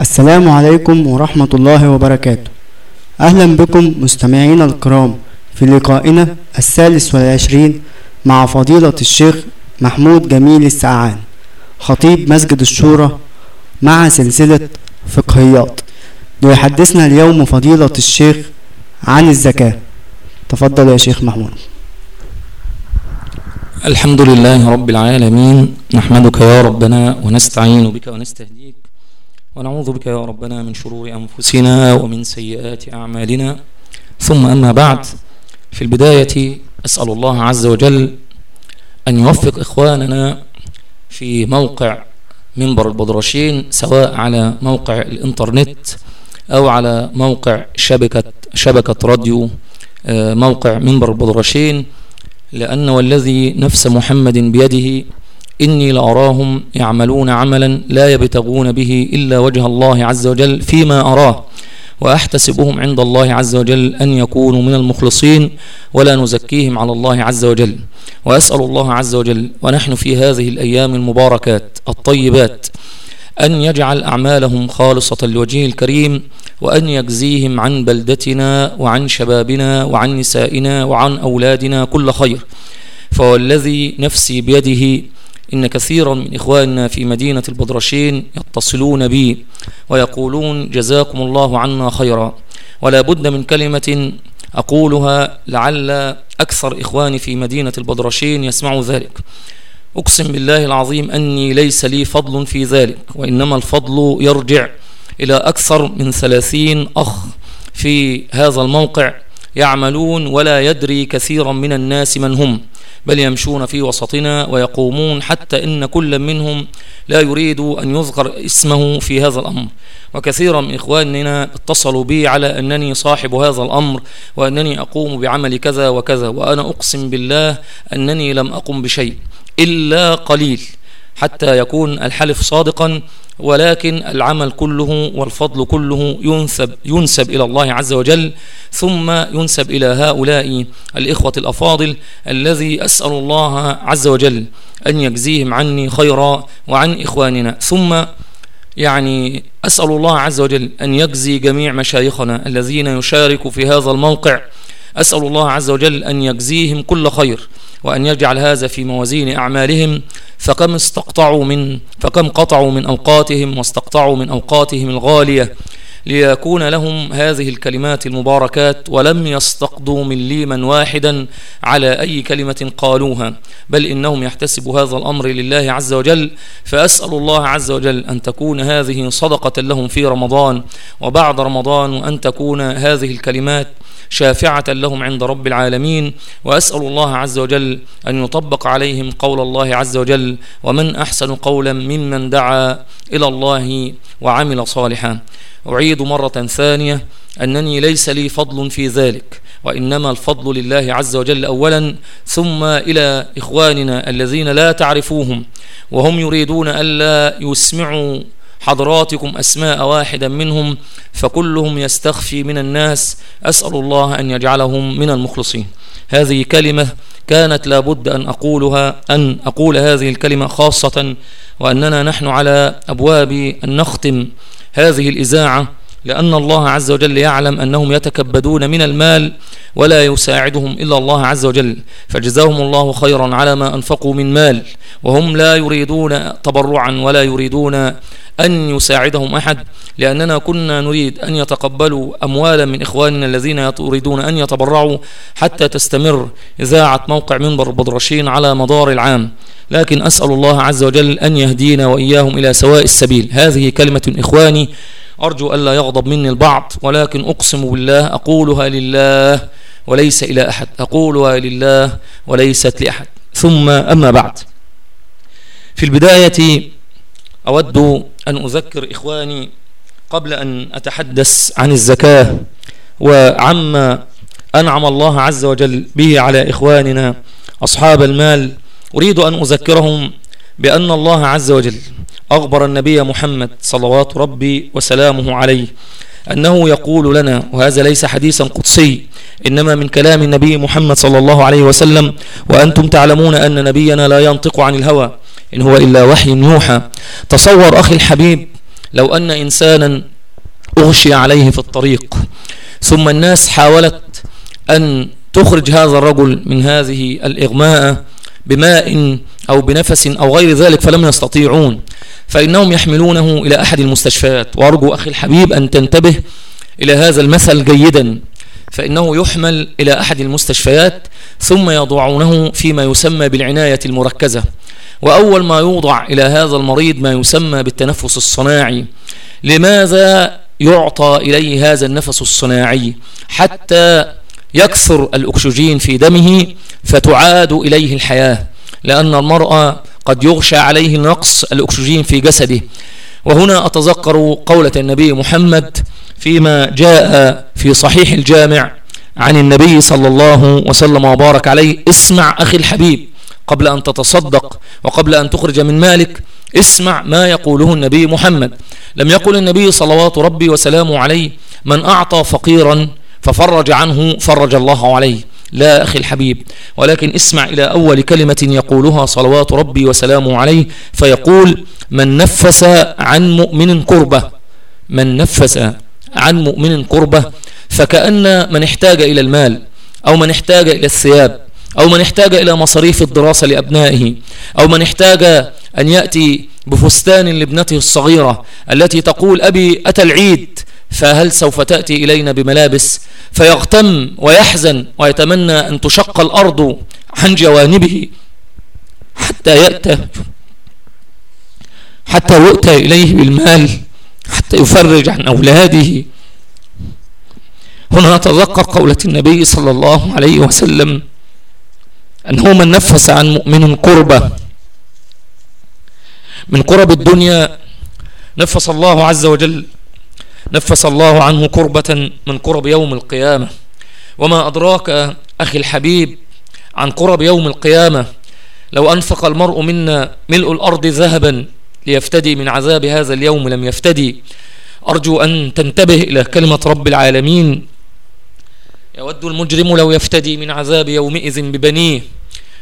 السلام عليكم ورحمة الله وبركاته. أهلا بكم مستمعينا الكرام في لقائنا الثالث والعشرين مع فضيلة الشيخ محمود جميل السعان خطيب مسجد الشورى مع سلسلة فقهيات. ليحدثنا اليوم فضيلة الشيخ عن الزكاة. تفضل يا شيخ محمود. الحمد لله رب العالمين. نحمدك يا ربنا ونستعين بك ونستهديك. ونعوذ بك يا ربنا من شرور أنفسنا ومن سيئات أعمالنا. ثم أما بعد في البداية أسأل الله عز وجل أن يوفق إخواننا في موقع منبر البدرشين سواء على موقع الإنترنت أو على موقع شبكة شبكة راديو موقع منبر البدرشين لأن والذي نفس محمد بيده إني لأراهم يعملون عملا لا يبتغون به إلا وجه الله عز وجل فيما أراه وأحتسبهم عند الله عز وجل أن يكونوا من المخلصين ولا نزكيهم على الله عز وجل. وأسأل الله عز وجل ونحن في هذه الأيام المباركات الطيبات أن يجعل أعمالهم خالصة لوجهه الكريم وأن يجزيهم عن بلدتنا وعن شبابنا وعن نسائنا وعن أولادنا كل خير. فوالذي نفسي بيده إن كثيرا من إخواننا في مدينة البدرشين يتصلون بي ويقولون جزاكم الله عنا خيرا. ولا بد من كلمة أقولها لعل أكثر إخواني في مدينة البدرشين يسمعوا ذلك. أقسم بالله العظيم أني ليس لي فضل في ذلك وإنما الفضل يرجع إلى أكثر من ثلاثين أخ في هذا الموقع يعملون ولا يدري كثيرا من الناس من هم. بل يمشون في وسطنا ويقومون حتى إن كل منهم لا يريد أن يذكر اسمه في هذا الأمر. وكثيرا من إخواننا اتصلوا بي على أنني صاحب هذا الأمر وأنني أقوم بعمل كذا وكذا وأنا أقسم بالله أنني لم أقم بشيء إلا قليل. حتى يكون الحلف صادقا ولكن العمل كله والفضل كله ينسب, ينسب إلى الله عز وجل ثم ينسب إلى هؤلاء الإخوة الأفاضل الذي أسأل الله عز وجل أن يجزيهم عني خيرا وعن إخواننا. ثم يعني أسأل الله عز وجل أن يجزي جميع مشايخنا الذين يشاركوا في هذا الموقع أسأل الله عز وجل أن يجزيهم كل خير وأن يجعل هذا في موازين أعمالهم فكم استقطعوا من فكم قطعوا من أوقاتهم واستقطعوا من أوقاتهم الغالية ليكون لهم هذه الكلمات المباركات ولم يستقضوا من ليما واحدا على أي كلمة قالوها بل إنهم يحتسبوا هذا الأمر لله عز وجل. فأسأل الله عز وجل أن تكون هذه صدقة لهم في رمضان وبعد رمضان وأن تكون هذه الكلمات شافعة لهم عند رب العالمين. وأسأل الله عز وجل أن يطبق عليهم قول الله عز وجل ومن أحسن قولا ممن دعا إلى الله وعمل صالحا أعيد مرة ثانية أنني ليس لي فضل في ذلك وإنما الفضل لله عز وجل أولا ثم إلى إخواننا الذين لا تعرفوهم وهم يريدون ألا يسمعوا حضراتكم أسماء واحدا منهم فكلهم يستخفي من الناس أسأل الله أن يجعلهم من المخلصين. هذه كلمة كانت لابد أن أقولها أن أقول هذه الكلمة خاصة وأننا نحن على أبواب أن نختم هذه الإذاعة لأن الله عز وجل يعلم أنهم يتكبدون من المال ولا يساعدهم إلا الله عز وجل. فجزاهم الله خيرا على ما أنفقوا من مال. وهم لا يريدون تبرعا ولا يريدون أن يساعدهم أحد. لأننا كنا نريد أن يتقبلوا أموالا من إخواننا الذين يريدون أن يتبرعوا حتى تستمر إذاعة موقع منبر البدرشين على مدار العام. لكن أسأل الله عز وجل أن يهدينا وإياهم إلى سواء السبيل. هذه كلمة إخواني أرجو ألا يغضب مني البعض ولكن أقسم بالله أقولها لله وليس إلى أحد. أقولها لله وليست لأحد. ثم أما بعد. في البداية أود أن أذكر إخواني قبل أن أتحدث عن الزكاة وعما أنعم الله عز وجل به على إخواننا أصحاب المال. أريد أن أذكرهم بأن الله عز وجل أخبر النبي محمد صلوات ربي وسلامه عليه أنه يقول لنا وهذا ليس حديثا قدسي إنما من كلام النبي محمد صلى الله عليه وسلم وأنتم تعلمون أن نبينا لا ينطق عن الهوى إن هو إلا وحي يوحى. تصور أخي الحبيب لو أن إنسانا أغشي عليه في الطريق ثم الناس حاولت أن تخرج هذا الرجل من هذه الإغماء بماء أو بنفس أو غير ذلك فلم يستطيعون. فإنهم يحملونه إلى أحد المستشفيات. وأرجو أخي الحبيب أن تنتبه إلى هذا المثل جيدا. فإنه يحمل إلى أحد المستشفيات ثم يضعونه فيما يسمى بالعناية المركزة. وأول ما يوضع إلى هذا المريض ما يسمى بالتنفس الصناعي. لماذا يعطى إليه هذا النفس الصناعي؟ حتى يكثر الأكسجين في دمه فتعاد إليه الحياة لأن المرأة قد يغشى عليه نقص الأكسجين في جسده. وهنا أتذكر قولة النبي محمد فيما جاء في صحيح الجامع عن النبي صلى الله وسلم وبارك عليه اسمع أخي الحبيب قبل أن تتصدق وقبل أن تخرج من مالك اسمع ما يقوله النبي محمد. لم يقل النبي صلوات ربي وسلامه عليه من أعطى فقيرا ففرج عنه فرج الله عليه. لا أخي الحبيب ولكن اسمع إلى أول كلمة يقولها صلوات ربي وسلامه عليه فيقول من نفس عن مؤمن كربة من نفس عن مؤمن كربة فكأن من احتاج إلى المال أو من احتاج إلى الثياب أو من احتاج إلى مصاريف الدراسة لأبنائه أو من احتاج أن يأتي بفستان لابنته الصغيرة التي تقول أبي أتى العيد؟ فهل سوف تأتي إلينا بملابس فيغتم ويحزن ويتمنى أن تشق الأرض عن جوانبه حتى يأتى حتى يؤتى إليه بالمال حتى يفرج عن أولاده. هنا نتذكر قولة النبي صلى الله عليه وسلم أنه من نفس عن مؤمن قربة. من قرب الدنيا نفس الله عز وجل نفس الله عنه كربة من قرب يوم القيامة. وما أدراك أخي الحبيب عن قرب يوم القيامة. لو أنفق المرء منا ملء الأرض ذهبا ليفتدي من عذاب هذا اليوم لم يفتدي. أرجو أن تنتبه إلى كلمة رب العالمين. يود المجرم لو يفتدي من عذاب يومئذ ببنيه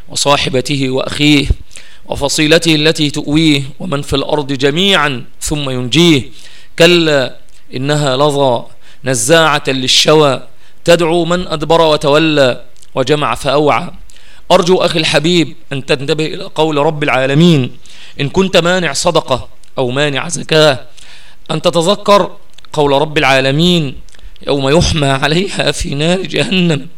وصاحبته وأخيه وفصيلته التي تؤويه ومن في الأرض جميعا ثم ينجيه. كلا إنها لظى نزاعة للشوى تدعو من أدبر وتولى وجمع فأوعى. أرجو أخي الحبيب أن تنتبه إلى قول رب العالمين إن كنت مانع صدقة أو مانع زكاة أن تتذكر قول رب العالمين يوم يحمى عليها في نار جهنم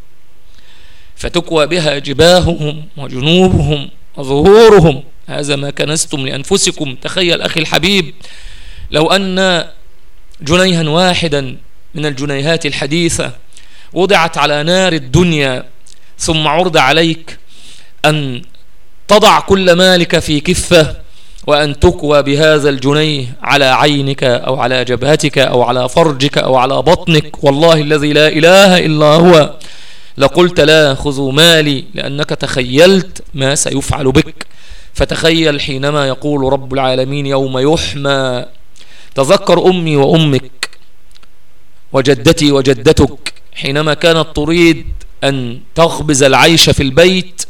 فتكوى بها جباههم وجنوبهم وظهورهم. هذا ما كنستم لأنفسكم. تخيل أخي الحبيب لو أن جنيها واحدا من الجنيهات الحديثة وضعت على نار الدنيا ثم عرض عليك أن تضع كل مالك في كفة وأن تكوى بهذا الجنيه على عينك أو على جبهتك أو على فرجك أو على بطنك. والله الذي لا إله إلا هو. لقلت لا خذوا مالي لأنك تخيلت ما سيفعل بك. فتخيل حينما يقول رب العالمين يوم يحمى. تذكر أمي وأمك وجدتي وجدتك حينما كانت تريد أن تخبز العيش في البيت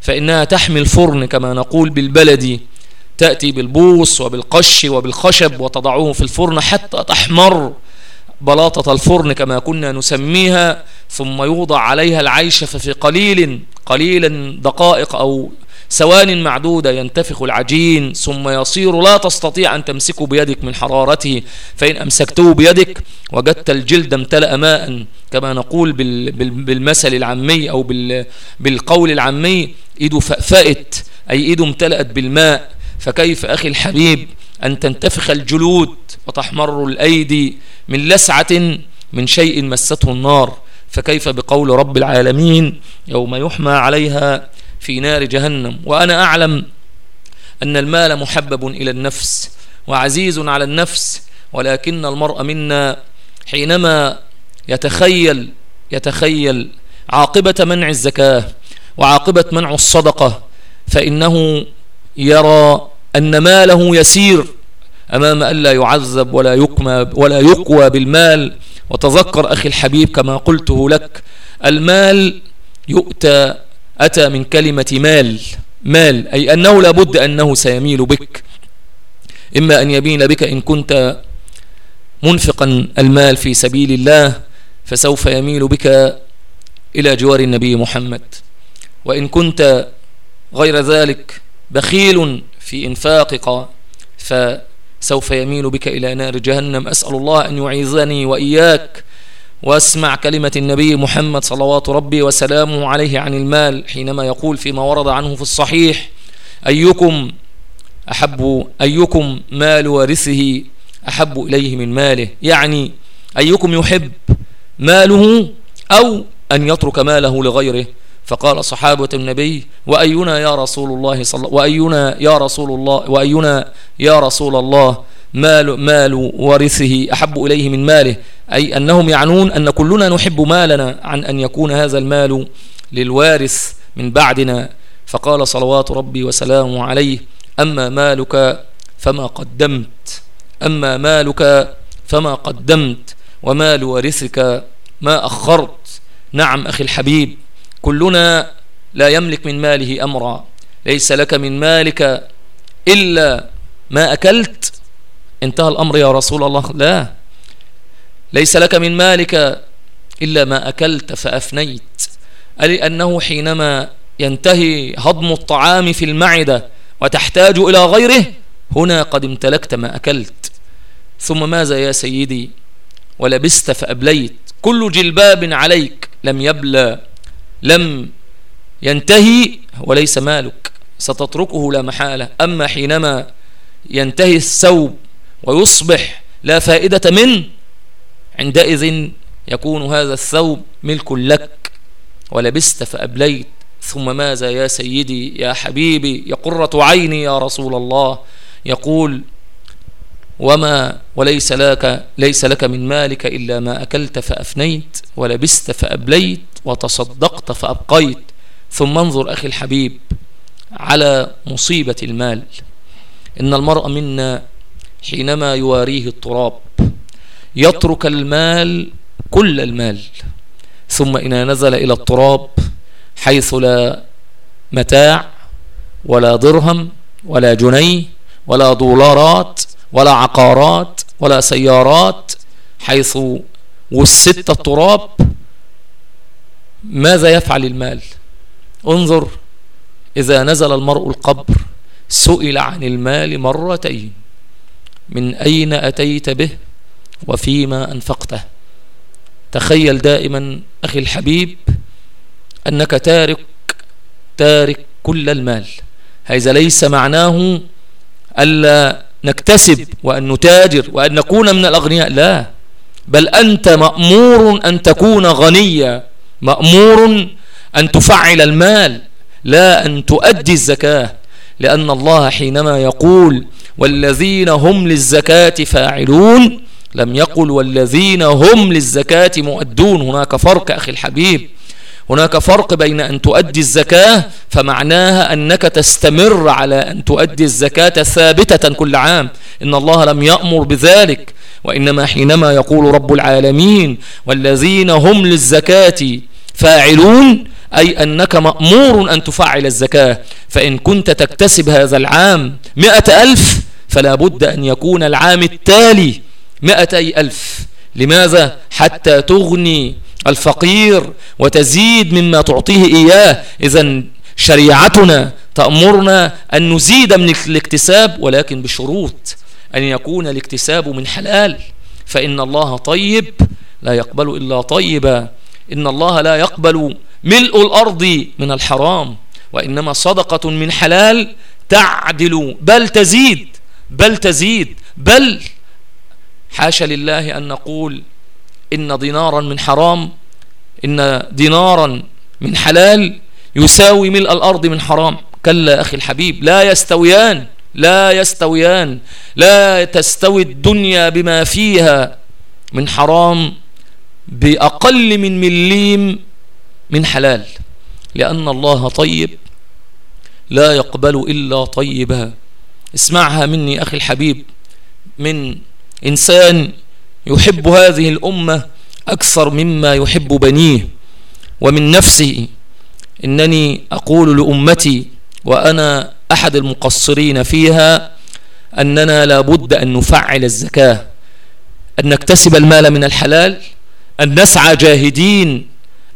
فإنها تحمي الفرن كما نقول بالبلدي تأتي بالبوص وبالقش وبالخشب وتضعه في الفرن حتى تحمر بلاطة الفرن كما كنا نسميها ثم يوضع عليها العيش ففي قليل قليلا دقائق أو ثوان معدودة ينتفخ العجين ثم يصير لا تستطيع أن تمسكه بيدك من حرارته فإن أمسكته بيدك وجدت الجلد امتلأ ماء كما نقول بالمثل العامي أو بالقول العامي إيده فأفأت أي إيده امتلأت بالماء. فكيف أخي الحبيب أن تنتفخ الجلود وتحمر الأيدي من لسعة من شيء مسته النار؟ فكيف بقول رب العالمين يوم يحمى عليها في نار جهنم؟ وأنا أعلم أن المال محبب إلى النفس وعزيز على النفس ولكن المرء منا حينما يتخيل يتخيل عاقبة منع الزكاة وعاقبة منع الصدقة فإنه يرى أن ماله يسير. أمام أن لا يعذب ولا يكمى ولا يقوى بالمال. وتذكر أخي الحبيب كما قلته لك المال يؤتى أتى من كلمة مال. مال أي أنه لابد أنه سيميل بك. إما أن يبين بك إن كنت منفقا المال في سبيل الله فسوف يميل بك إلى جوار النبي محمد. وإن كنت غير ذلك بخيل في إنفاقك فسوف يميل بك إلى نار جهنم. أسأل الله أن يعيذني وإياك. واسمع كلمة النبي محمد صلوات ربي وسلامه عليه عن المال حينما يقول فيما ورد عنه في الصحيح أيكم أحب أيكم مال وارثه أحب إليه من ماله. يعني أيكم يحب ماله أو أن يترك ماله لغيره. فقال صحابة النبي وأينا يا رسول الله صلى وأينا يا رسول الله وأينا يا رسول الله مال مال ورثه أحب إليه من ماله. أي أنهم يعنون أن كلنا نحب مالنا عن أن يكون هذا المال للوارث من بعدنا. فقال صلوات ربي وسلامه عليه أما مالك فما قدمت. أما مالك فما قدمت. ومال ورثك ما أخرت. نعم أخي الحبيب. كلنا لا يملك من ماله أمرا. ليس لك من مالك إلا ما أكلت. انتهى الأمر يا رسول الله. لا. ليس لك من مالك إلا ما أكلت فأفنيت. أي أنه حينما ينتهي هضم الطعام في المعدة وتحتاج إلى غيره هنا قد امتلكت ما أكلت. ثم ماذا يا سيدي؟ ولبست فأبليت. كل جلباب عليك لم يبلى. لم ينتهي وليس مالك ستتركه لا محالة. أما حينما ينتهي الثوب ويصبح لا فائدة منه عندئذ يكون هذا الثوب ملك لك. ولبست فأبليت ثم ماذا يا سيدي يا حبيبي يا قرة عيني يا رسول الله؟ يقول وما وليس لك ليس لك من مالك إلا ما أكلت فأفنيت ولبست فأبليت وتصدقت فأبقيت ثم انظر أخي الحبيب على مصيبة المال. إن المرء منا حينما يواريه التراب يترك المال كل المال ثم إذا نزل إلى التراب حيث لا متاع ولا درهم ولا جنيه ولا دولارات ولا عقارات ولا سيارات حيث وست التراب ماذا يفعل المال؟ انظر إذا نزل المرء القبر سئل عن المال مرتين من أين أتيت به؟ وفيما أنفقته. تخيل دائما أخي الحبيب أنك تارك تارك كل المال. هذا ليس معناه ألا نكتسب وأن نتاجر وأن نكون من الأغنياء لا. بل أنت مأمور أن تكون غنيا. مأمور أن تفعل المال لا أن تؤدي الزكاة لأن الله حينما يقول والذين هم للزكاة فاعلون لم يقل والذين هم للزكاة مؤدون. هناك فرق أخي الحبيب هناك فرق بين أن تؤدي الزكاة فمعناها أنك تستمر على أن تؤدي الزكاة ثابتة كل عام. إن الله لم يأمر بذلك وإنما حينما يقول رب العالمين والذين هم للزكاة فاعلون أي أنك مأمور أن تفعل الزكاة. فإن كنت تكتسب هذا العام مئة ألف فلا بد أن يكون العام التالي مئتي ألف. لماذا؟ حتى تغني الفقير وتزيد مما تعطيه إياه. إذا شريعتنا تأمرنا أن نزيد من الاكتساب ولكن بشروط. أن يكون الاكتساب من حلال. فإن الله طيب لا يقبل إلا طيبا. إن الله لا يقبل ملء الأرض من الحرام وإنما صدقة من حلال تعدل بل تزيد بل تزيد بل حاشا لله أن نقول إن دينارا من حرام إن دينارا من حلال يساوي ملء الأرض من حرام كلا أخي الحبيب لا يستويان لا يستويان لا تستوي الدنيا بما فيها من حرام بأقل من مليم من حلال لأن الله طيب لا يقبل إلا طيبها اسمعها مني أخي الحبيب من إنسان يحب هذه الأمة أكثر مما يحب بنيه. ومن نفسه إنني أقول لأمتي وأنا أحد المقصرين فيها أننا لابد أن نفعل الزكاة أن نكتسب المال من الحلال أن نسعى جاهدين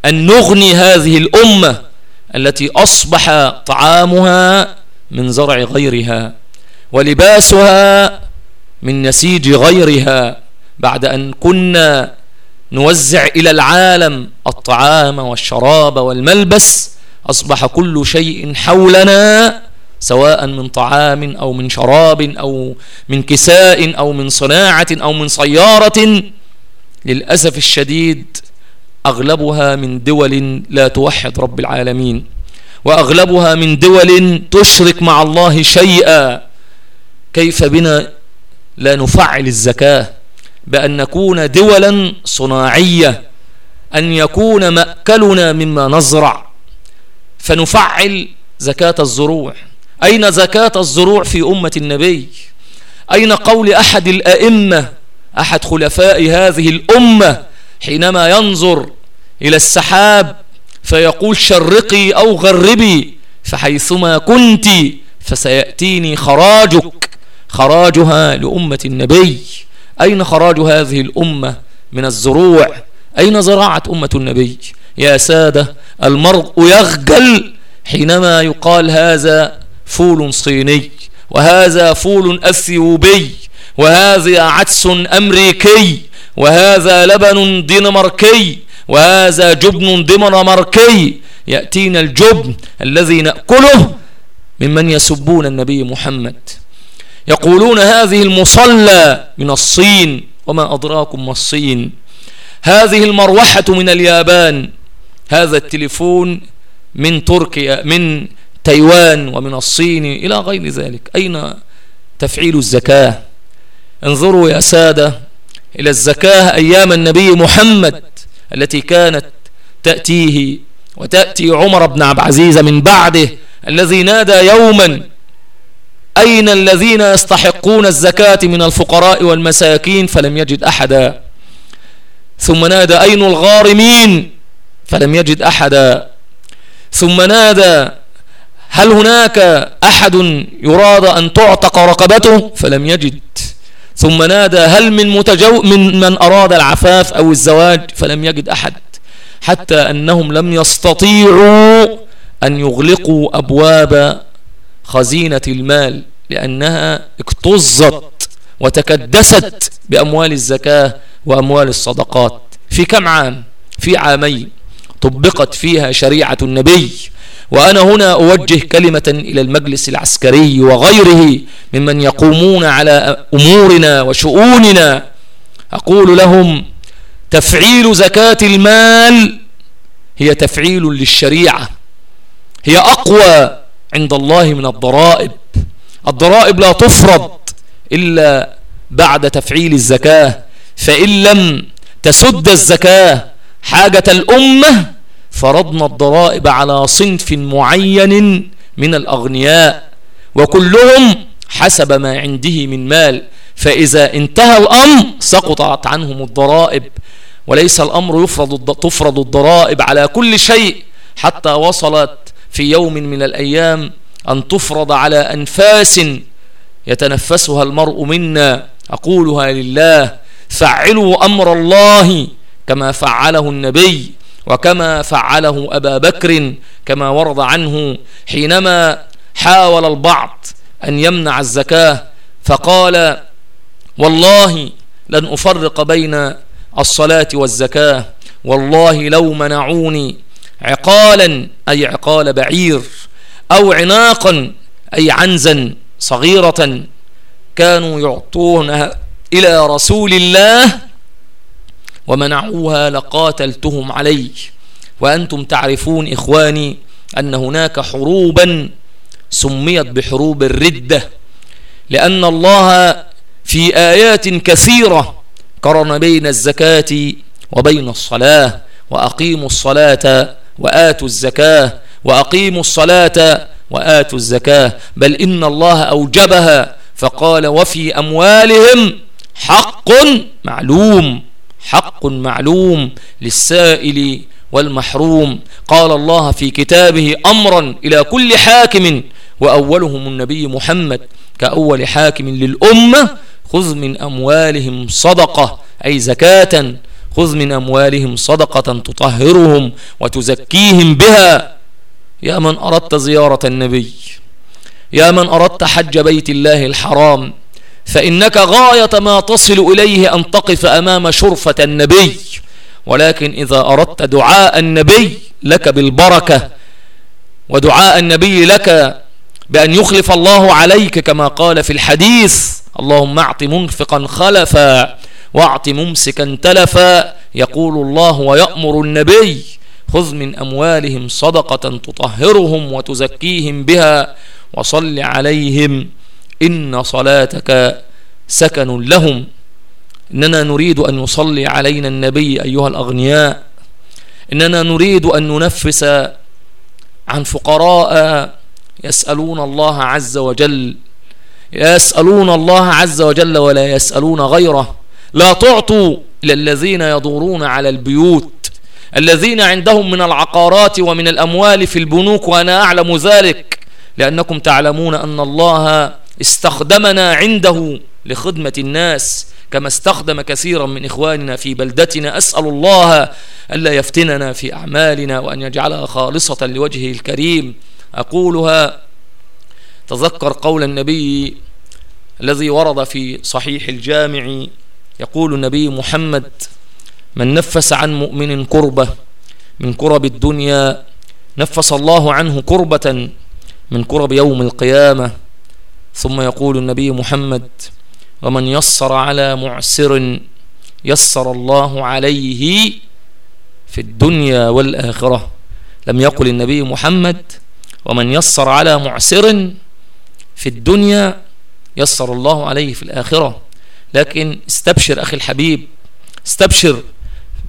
أن نغني هذه الأمة التي أصبح طعامها من زرع غيرها ولباسها من نسيج غيرها بعد أن كنا نوزع إلى العالم الطعام والشراب والملبس أصبح كل شيء حولنا سواء من طعام أو من شراب أو من كساء أو من صناعة أو من سيارة للأسف الشديد أغلبها من دول لا توحد رب العالمين وأغلبها من دول تشرك مع الله شيئا. كيف بنا لا نفعل الزكاة بأن نكون دولا صناعية أن يكون مأكلنا مما نزرع؟ فنفعل زكاة الزروع. أين زكاة الزروع في أمة النبي؟ أين قول أحد الأئمة أحد خلفاء هذه الأمة حينما ينظر إلى السحاب فيقول شرقي أو غربي فحيثما كنت فسيأتيني خراجك خراجها لأمة النبي. أين خراج هذه الأمة من الزروع؟ أين زراعة أمة النبي؟ يا سادة المرء يخجل حينما يقال هذا فول صيني وهذا فول أثيوبي. وهذا عدس أمريكي وهذا لبن دنماركي وهذا جبن دنماركي. يأتينا الجبن الذي نأكله ممن يسبون النبي محمد. يقولون هذه المصلى من الصين وما أدراكم ما الصين. هذه المروحة من اليابان. هذا التليفون من تركيا من تايوان ومن الصين إلى غير ذلك. أين تفعيل الزكاة؟ انظروا يا سادة إلى الزكاة أيام النبي محمد التي كانت تأتيه وتأتي عمر بن عبد العزيز من بعده الذي نادى يوما أين الذين يستحقون الزكاة من الفقراء والمساكين فلم يجد أحدا؟ ثم نادى أين الغارمين فلم يجد أحدا؟ ثم نادى هل هناك أحد يراد أن تعتق رقبته؟ فلم يجد. ثم نادى هل من متجو من من أراد العفاف أو الزواج؟ فلم يجد أحد حتى أنهم لم يستطيعوا أن يغلقوا أبواب خزينة المال لأنها اكتظت وتكدست بأموال الزكاة وأموال الصدقات. في كم عام؟ في عامين طبقت فيها شريعة النبي وأنا هنا أوجه كلمة إلى المجلس العسكري وغيره ممن يقومون على أمورنا وشؤوننا. أقول لهم تفعيل زكاة المال هي تفعيل للشريعة. هي أقوى عند الله من الضرائب. الضرائب لا تفرض إلا بعد تفعيل الزكاة. فإن لم تسد الزكاة حاجة الأمة فرضنا الضرائب على صنف معين من الأغنياء وكلهم حسب ما عنده من مال. فإذا انتهى الأمر سقطت عنهم الضرائب. وليس الأمر يفرض تفرض الضرائب على كل شيء حتى وصلت في يوم من الأيام أن تفرض على أنفاس يتنفسها المرء منا. أقولها لله فعلوا أمر الله كما فعله النبي. وكما فعله أبا بكر كما ورد عنه حينما حاول البعض أن يمنع الزكاة فقال والله لن أفرق بين الصلاة والزكاة والله لو منعوني عقالا أي عقال بعير أو عناقا أي عنزا صغيرة كانوا يعطونها إلى رسول الله ومنعوها لقاتلتهم عليه وأنتم تعرفون إخواني أن هناك حروبا سميت بحروب الردة لأن الله في آيات كثيرة قرن بين الزكاة وبين الصلاة وأقيموا الصلاة وآتوا الزكاة وأقيموا الصلاة وآتوا الزكاة. بل إن الله أوجبها فقال وفي أموالهم حق معلوم. حق معلوم للسائل والمحروم. قال الله في كتابه أمرا إلى كل حاكم وأولهم النبي محمد كأول حاكم للأمة خذ من أموالهم صدقة أي زكاة خذ من أموالهم صدقة تطهرهم وتزكيهم بها. يا من أردت زيارة النبي يا من أردت حج بيت الله الحرام فإنك غاية ما تصل إليه أن تقف أمام شرفة النبي. ولكن إذا أردت دعاء النبي لك بالبركة ودعاء النبي لك بأن يخلف الله عليك كما قال في الحديث اللهم أعط منفقا خلفا وأعط ممسكا تلفا يقول الله ويأمر النبي خذ من أموالهم صدقة تطهرهم وتزكيهم بها وصل عليهم. إن صلاتك سكن لهم. إننا نريد أن يصلي علينا النبي أيها الأغنياء. إننا نريد أن ننفس عن فقراء يسألون الله عز وجل. يسألون الله عز وجل ولا يسألون غيره. لا تعطوا للذين يدورون على البيوت. الذين عندهم من العقارات ومن الأموال في البنوك وأنا أعلم ذلك. لأنكم تعلمون أن الله استخدمنا عنده لخدمة الناس كما استخدم كثيرا من إخواننا في بلدتنا. أسأل الله ألا يفتننا في أعمالنا وأن يجعلها خالصة لوجهه الكريم. أقولها تذكر قول النبي الذي ورد في صحيح الجامع. يقول النبي محمد من نفس عن مؤمن كربة من كرب الدنيا نفس الله عنه كربة من كرب يوم القيامة. ثم يقول النبي محمد ومن يسر على معسر يسر الله عليه في الدنيا والآخرة. لم يقل النبي محمد ومن يسر على معسر في الدنيا يسر الله عليه في الآخرة. لكن استبشر أخي الحبيب استبشر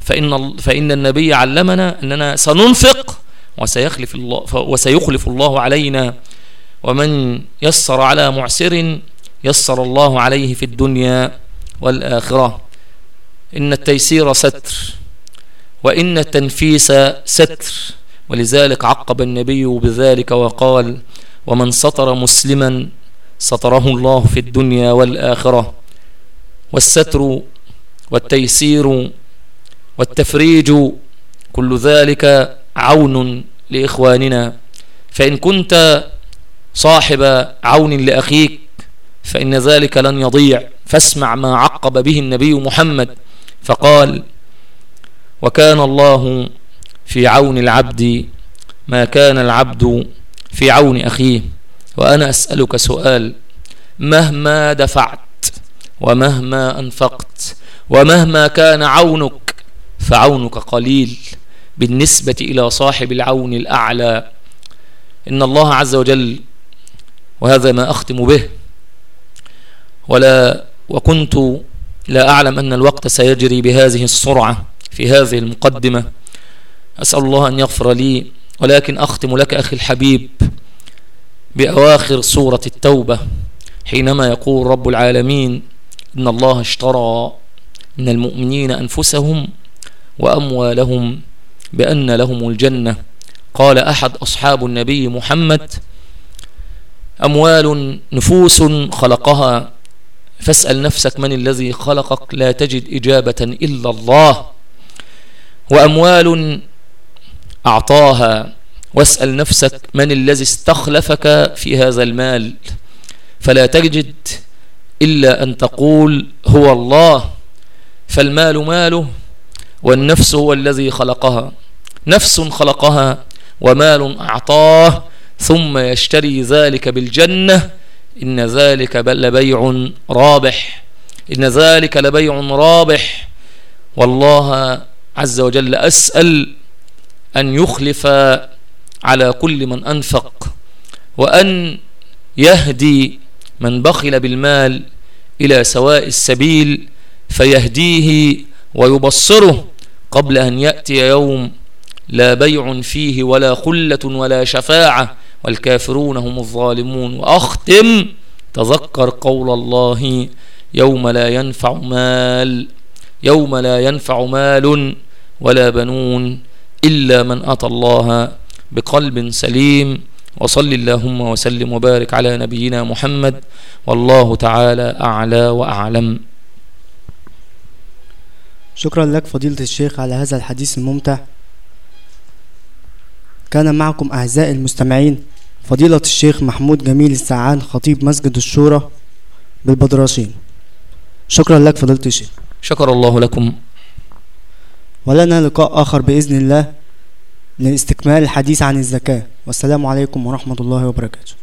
فإن, فإن النبي علمنا أننا سننفق وسيخلف الله, وسيخلف الله علينا. ومن يسر على معسر يسر الله عليه في الدنيا والآخرة. إن التيسير ستر وإن التنفيس ستر ولذلك عقب النبي بذلك وقال ومن سطر مسلما سطره الله في الدنيا والآخرة. والستر والتيسير والتفريج كل ذلك عون لإخواننا. فإن كنت صاحب عون لأخيك فإن ذلك لن يضيع. فاسمع ما عقب به النبي محمد فقال وكان الله في عون العبد ما كان العبد في عون أخيه. وأنا أسألك سؤال مهما دفعت ومهما أنفقت ومهما كان عونك فعونك قليل. بالنسبة إلى صاحب العون الأعلى إن الله عز وجل وهذا ما أختم به. ولا وكنت لا أعلم أن الوقت سيجري بهذه السرعة في هذه المقدمة. أسأل الله أن يغفر لي ولكن أختم لك أخي الحبيب بأواخر سورة التوبة حينما يقول رب العالمين إن الله اشترى من المؤمنين أنفسهم وأموالهم بأن لهم الجنة. قال أحد أصحاب النبي محمد أموال نفوس خلقها. فاسأل نفسك من الذي خلقك لا تجد إجابة إلا الله. وأموال أعطاها. واسأل نفسك من الذي استخلفك في هذا المال. فلا تجد إلا أن تقول هو الله. فالمال ماله والنفس هو الذي خلقها. نفس خلقها ومال أعطاه. ثم يشتري ذلك بالجنة إن ذلك لبيع رابح. إن ذلك لبيع رابح. والله عز وجل أسأل أن يخلف على كل من أنفق وأن يهدي من بخل بالمال إلى سواء السبيل فيهديه ويبصره قبل أن يأتي يوم لا بيع فيه ولا خلة ولا شفاعة. والكافرون هم الظالمون. وأختم تذكر قول الله يوم لا ينفع مال يوم لا ينفع مال ولا بنون إلا من أتى الله بقلب سليم. وصل اللهم وسلم وبارك على نبينا محمد والله تعالى أعلى وأعلم. شكرا لك فضيلة الشيخ على هذا الحديث الممتع. كان معكم أعزائي المستمعين فضيلة الشيخ محمود جميل السعان خطيب مسجد الشورى بالبدراشين شكرا لك فضيلة الشيخ. شكر الله لكم. ولنا لقاء آخر بإذن الله لاستكمال الحديث عن الزكاة. والسلام عليكم ورحمة الله وبركاته.